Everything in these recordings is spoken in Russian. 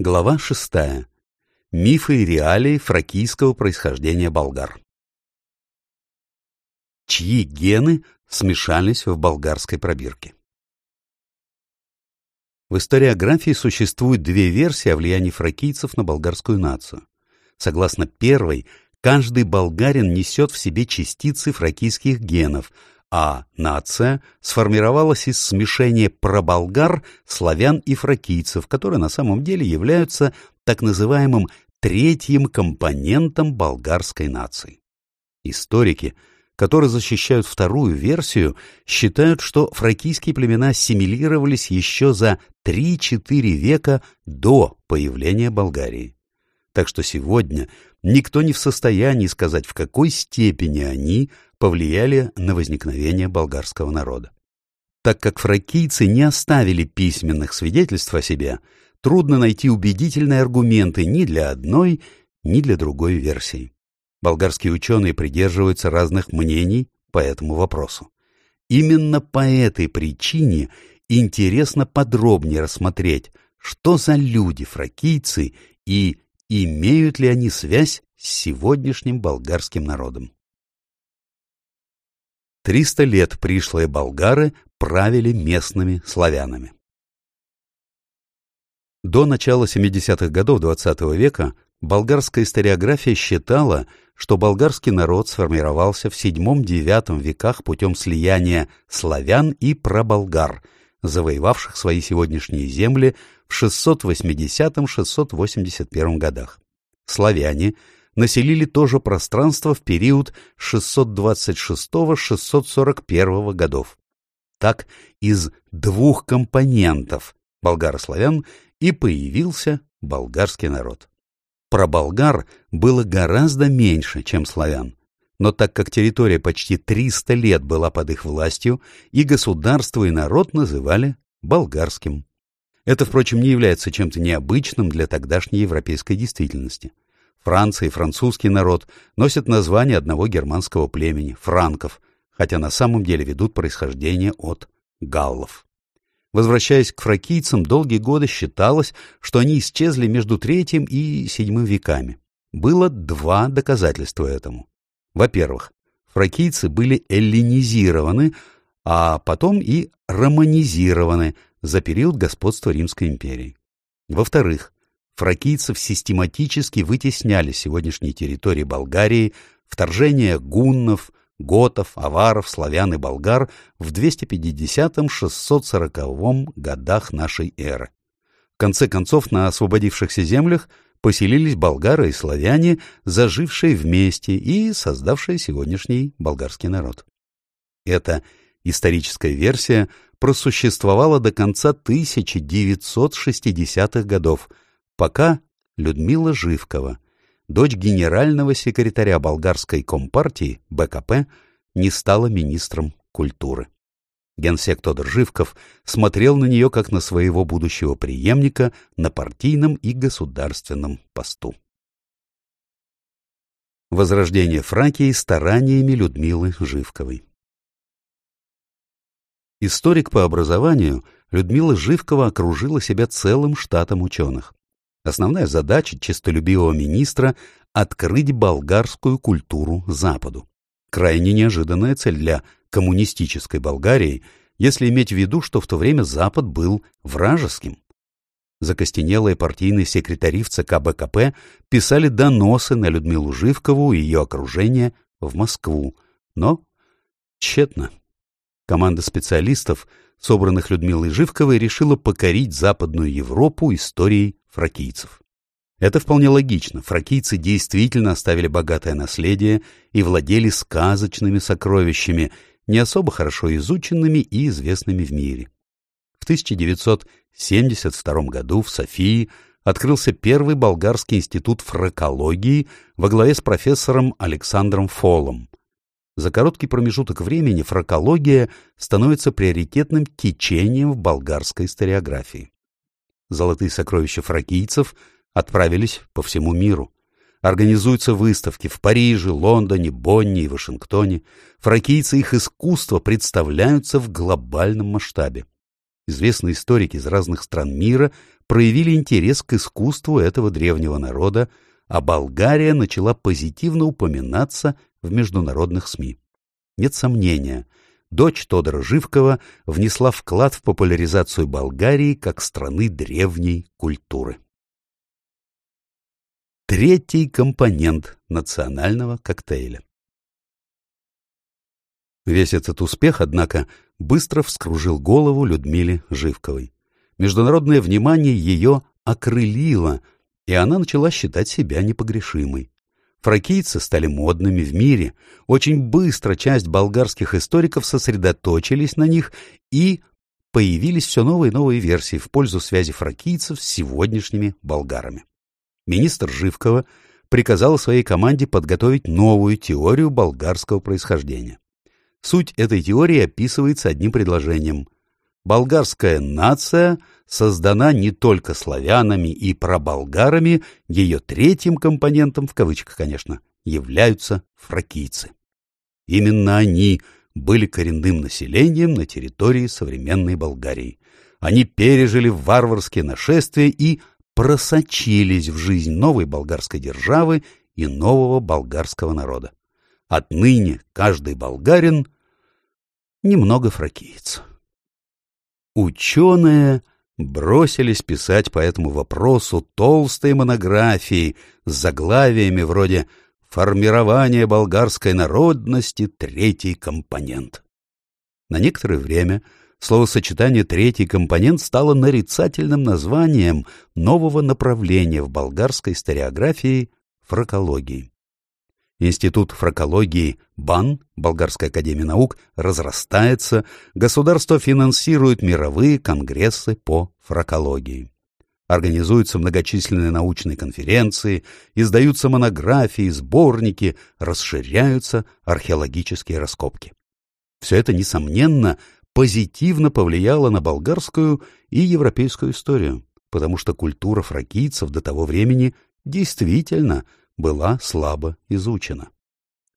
Глава шестая. Мифы и реалии фракийского происхождения болгар. Чьи гены смешались в болгарской пробирке? В историографии существует две версии о влиянии фракийцев на болгарскую нацию. Согласно первой, каждый болгарин несет в себе частицы фракийских генов, а нация сформировалась из смешения проболгар, славян и фракийцев, которые на самом деле являются так называемым третьим компонентом болгарской нации. Историки, которые защищают вторую версию, считают, что фракийские племена ассимилировались еще за 3-4 века до появления Болгарии. Так что сегодня никто не в состоянии сказать, в какой степени они повлияли на возникновение болгарского народа. Так как фракийцы не оставили письменных свидетельств о себе, трудно найти убедительные аргументы ни для одной, ни для другой версии. Болгарские ученые придерживаются разных мнений по этому вопросу. Именно по этой причине интересно подробнее рассмотреть, что за люди фракийцы и имеют ли они связь с сегодняшним болгарским народом. Триста лет пришлые болгары правили местными славянами. До начала 70-х годов XX -го века болгарская историография считала, что болгарский народ сформировался в VII-IX веках путем слияния славян и проболгар, завоевавших свои сегодняшние земли в 680-681 годах. Славяне населили то же пространство в период 626-641 годов. Так из двух компонентов болгарославян и появился болгарский народ. Про болгар было гораздо меньше, чем славян, но так как территория почти 300 лет была под их властью, и государство и народ называли болгарским. Это, впрочем, не является чем-то необычным для тогдашней европейской действительности. Франция и французский народ носят название одного германского племени – франков, хотя на самом деле ведут происхождение от галлов. Возвращаясь к фракийцам, долгие годы считалось, что они исчезли между третьим и седьмым веками. Было два доказательства этому. Во-первых, фракийцы были эллинизированы, а потом и романизированы – за период господства Римской империи. Во-вторых, фракийцев систематически вытесняли с сегодняшней территории Болгарии вторжение гуннов, готов, аваров, славян и болгар в 250-640 годах нашей эры. В конце концов, на освободившихся землях поселились болгары и славяне, зажившие вместе и создавшие сегодняшний болгарский народ. Эта историческая версия просуществовала до конца 1960-х годов, пока Людмила Живкова, дочь генерального секретаря болгарской компартии БКП, не стала министром культуры. Генсек Тодор Живков смотрел на нее как на своего будущего преемника на партийном и государственном посту. Возрождение Фракии стараниями Людмилы Живковой Историк по образованию, Людмила Живкова окружила себя целым штатом ученых. Основная задача честолюбивого министра — открыть болгарскую культуру Западу. Крайне неожиданная цель для коммунистической Болгарии, если иметь в виду, что в то время Запад был вражеским. Закостенелые партийные секретари в ЦК БКП писали доносы на Людмилу Живкову и ее окружение в Москву, но тщетно. Команда специалистов, собранных Людмилой Живковой, решила покорить Западную Европу историей фракийцев. Это вполне логично. Фракийцы действительно оставили богатое наследие и владели сказочными сокровищами, не особо хорошо изученными и известными в мире. В 1972 году в Софии открылся первый болгарский институт фракологии во главе с профессором Александром Фолом. За короткий промежуток времени фракология становится приоритетным течением в болгарской историографии. Золотые сокровища фракийцев отправились по всему миру. Организуются выставки в Париже, Лондоне, Бонне и Вашингтоне. Фракийцы их искусства представляются в глобальном масштабе. Известные историки из разных стран мира проявили интерес к искусству этого древнего народа, а Болгария начала позитивно упоминаться в международных СМИ. Нет сомнения, дочь Тодора Живкова внесла вклад в популяризацию Болгарии как страны древней культуры. Третий компонент национального коктейля. Весь этот успех, однако, быстро вскружил голову Людмиле Живковой. Международное внимание ее окрылило, и она начала считать себя непогрешимой. Фракийцы стали модными в мире. Очень быстро часть болгарских историков сосредоточились на них, и появились все новые и новые версии в пользу связи фракийцев с сегодняшними болгарами. Министр Живкова приказала своей команде подготовить новую теорию болгарского происхождения. Суть этой теории описывается одним предложением. Болгарская нация создана не только славянами и проболгарами, ее третьим компонентом, в кавычках, конечно, являются фракийцы. Именно они были коренным населением на территории современной Болгарии. Они пережили варварские нашествия и просочились в жизнь новой болгарской державы и нового болгарского народа. Отныне каждый болгарин немного фракиец. Ученые бросились писать по этому вопросу толстые монографии с заглавиями вроде «Формирование болгарской народности. Третий компонент». На некоторое время словосочетание «третий компонент» стало нарицательным названием нового направления в болгарской историографии – фракологии. Институт фракологии БАН, Болгарская академия наук, разрастается, государство финансирует мировые конгрессы по фракологии. Организуются многочисленные научные конференции, издаются монографии, сборники, расширяются археологические раскопки. Все это, несомненно, позитивно повлияло на болгарскую и европейскую историю, потому что культура фракийцев до того времени действительно была слабо изучена.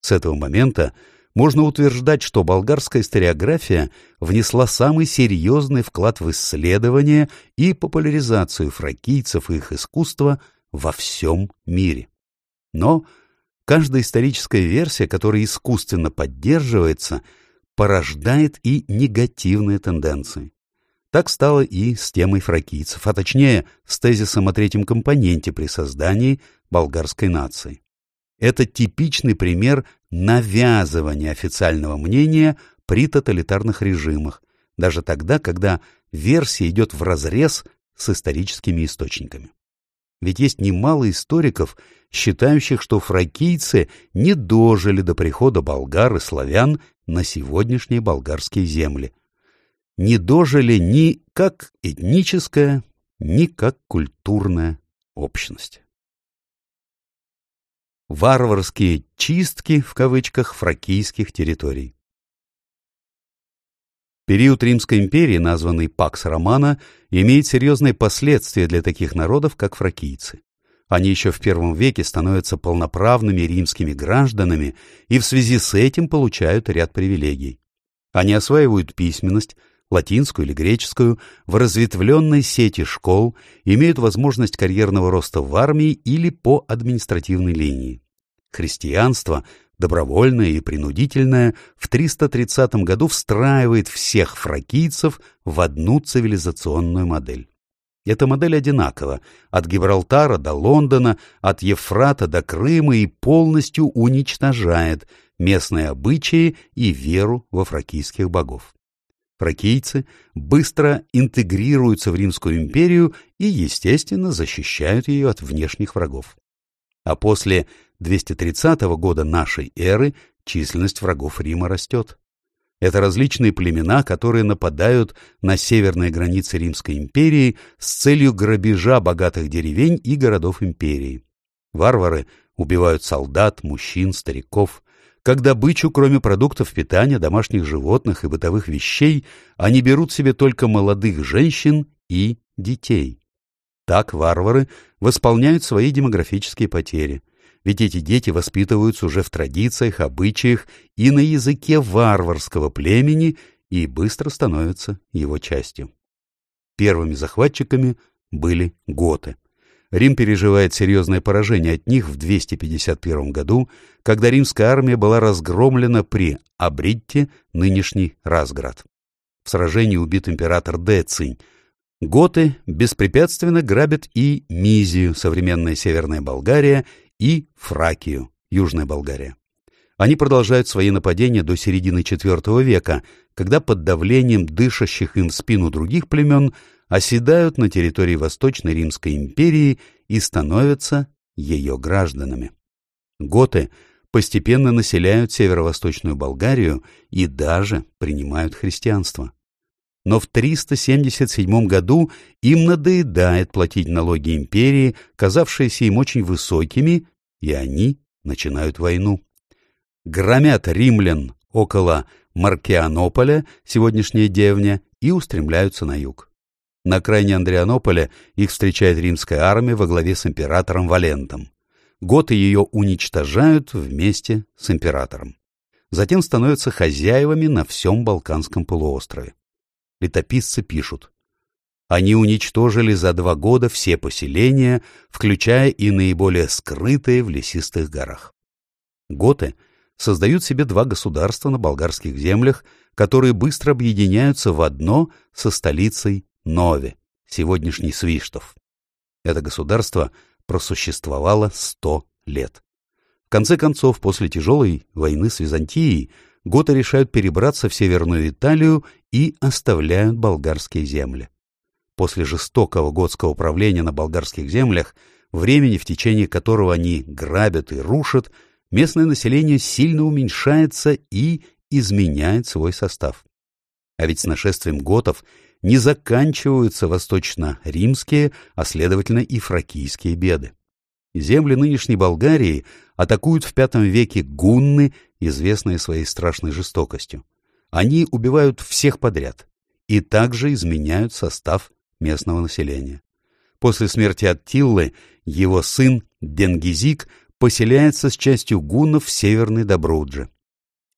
С этого момента можно утверждать, что болгарская историография внесла самый серьезный вклад в исследование и популяризацию фракийцев и их искусства во всем мире. Но каждая историческая версия, которая искусственно поддерживается, порождает и негативные тенденции. Так стало и с темой фракийцев, а точнее с тезисом о третьем компоненте при создании болгарской нации. Это типичный пример навязывания официального мнения при тоталитарных режимах, даже тогда, когда версия идет вразрез с историческими источниками. Ведь есть немало историков, считающих, что фракийцы не дожили до прихода болгар и славян на сегодняшние болгарские земли, не дожили ни как этническая, ни как культурная общность. Варварские «чистки» в кавычках фракийских территорий. Период Римской империи, названный Пакс Романа, имеет серьезные последствия для таких народов, как фракийцы. Они еще в первом веке становятся полноправными римскими гражданами и в связи с этим получают ряд привилегий. Они осваивают письменность, латинскую или греческую, в разветвленной сети школ, имеют возможность карьерного роста в армии или по административной линии. Христианство, добровольное и принудительное, в 330 году встраивает всех фракийцев в одну цивилизационную модель. Эта модель одинакова от Гибралтара до Лондона, от Евфрата до Крыма и полностью уничтожает местные обычаи и веру во фракийских богов. Фракийцы быстро интегрируются в Римскую империю и, естественно, защищают ее от внешних врагов. А после 230 года нашей эры численность врагов Рима растет. Это различные племена, которые нападают на северные границы Римской империи с целью грабежа богатых деревень и городов империи. Варвары убивают солдат, мужчин, стариков, как добычу, кроме продуктов питания, домашних животных и бытовых вещей, они берут себе только молодых женщин и детей. Так варвары восполняют свои демографические потери. Ведь эти дети воспитываются уже в традициях, обычаях и на языке варварского племени и быстро становятся его частью. первыми захватчиками были готы. Рим переживает серьезное поражение от них в 251 году, когда римская армия была разгромлена при Абритте, нынешний Разград. В сражении убит император Децинь. Готы беспрепятственно грабят и Мизию, современная Северная Болгария, и Фракию, Южная Болгария. Они продолжают свои нападения до середины IV века, когда под давлением дышащих им в спину других племен оседают на территории Восточной Римской империи и становятся ее гражданами. Готы постепенно населяют северо-восточную Болгарию и даже принимают христианство. Но в 377 году им надоедает платить налоги империи, казавшиеся им очень высокими, и они начинают войну громят римлян около Маркианополя, сегодняшняя деревня, и устремляются на юг. На окраине Андрианополя их встречает римская армия во главе с императором Валентом. Готы ее уничтожают вместе с императором. Затем становятся хозяевами на всем Балканском полуострове. Летописцы пишут. Они уничтожили за два года все поселения, включая и наиболее скрытые в лесистых горах. Готы — создают себе два государства на болгарских землях, которые быстро объединяются в одно со столицей Нове, сегодняшний Свиштов. Это государство просуществовало сто лет. В конце концов, после тяжелой войны с Византией, готы решают перебраться в Северную Италию и оставляют болгарские земли. После жестокого готского правления на болгарских землях, времени, в течение которого они грабят и рушат, местное население сильно уменьшается и изменяет свой состав. А ведь с нашествием готов не заканчиваются восточно-римские, а следовательно и фракийские беды. Земли нынешней Болгарии атакуют в V веке гунны, известные своей страшной жестокостью. Они убивают всех подряд и также изменяют состав местного населения. После смерти Аттиллы его сын Денгизик поселяется с частью гуннов в Северной Добрудже.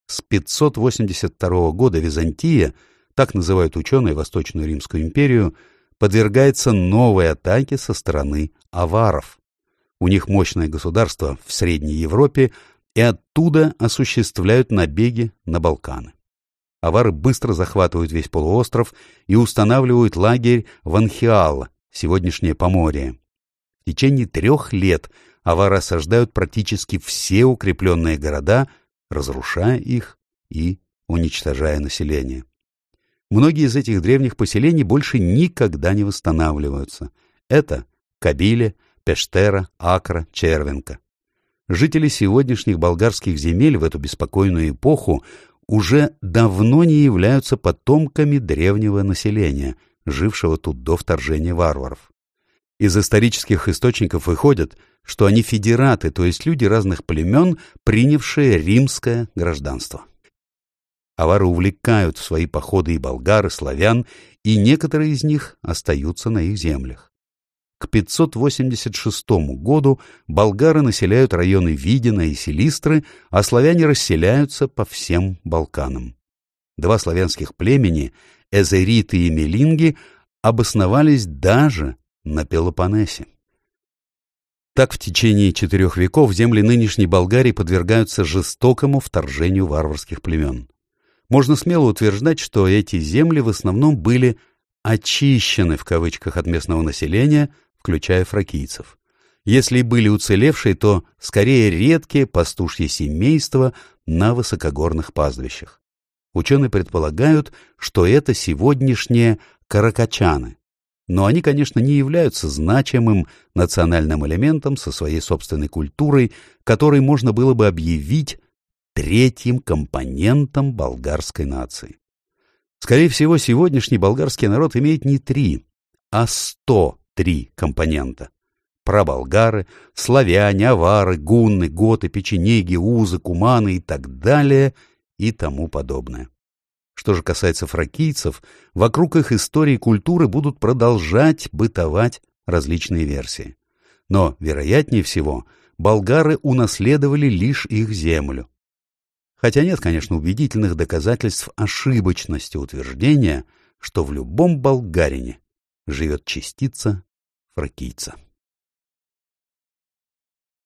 С 582 года Византия, так называют ученые Восточную Римскую империю, подвергается новой атаке со стороны аваров. У них мощное государство в Средней Европе, и оттуда осуществляют набеги на Балканы. Авары быстро захватывают весь полуостров и устанавливают лагерь в Анхиал, сегодняшнее Поморье. В течение трех лет авары осаждают практически все укрепленные города, разрушая их и уничтожая население. Многие из этих древних поселений больше никогда не восстанавливаются. Это Кабиле, Пештера, Акра, Червенка. Жители сегодняшних болгарских земель в эту беспокойную эпоху уже давно не являются потомками древнего населения, жившего тут до вторжения варваров. Из исторических источников выходит, что они федераты, то есть люди разных племен, принявшие римское гражданство. Авары увлекают в свои походы и болгар, и славян, и некоторые из них остаются на их землях. К 586 году болгары населяют районы Видина и Селистры, а славяне расселяются по всем Балканам. Два славянских племени, Эзериты и Мелинги, обосновались даже на Пелопоннесе. Так в течение четырех веков земли нынешней Болгарии подвергаются жестокому вторжению варварских племен. Можно смело утверждать, что эти земли в основном были «очищены» в кавычках от местного населения, включая фракийцев. Если были уцелевшие, то скорее редкие пастушьи семейства на высокогорных пастбищах. Ученые предполагают, что это сегодняшние каракачаны, но они, конечно, не являются значимым национальным элементом со своей собственной культурой, который можно было бы объявить третьим компонентом болгарской нации. Скорее всего, сегодняшний болгарский народ имеет не три, а сто три компонента. Праболгары, славяне, авары, гунны, готы, печенеги, узы, куманы и так далее и тому подобное. Что же касается фракийцев, вокруг их истории и культуры будут продолжать бытовать различные версии. Но, вероятнее всего, болгары унаследовали лишь их землю. Хотя нет, конечно, убедительных доказательств ошибочности утверждения, что в любом болгарине живет частица фракийца.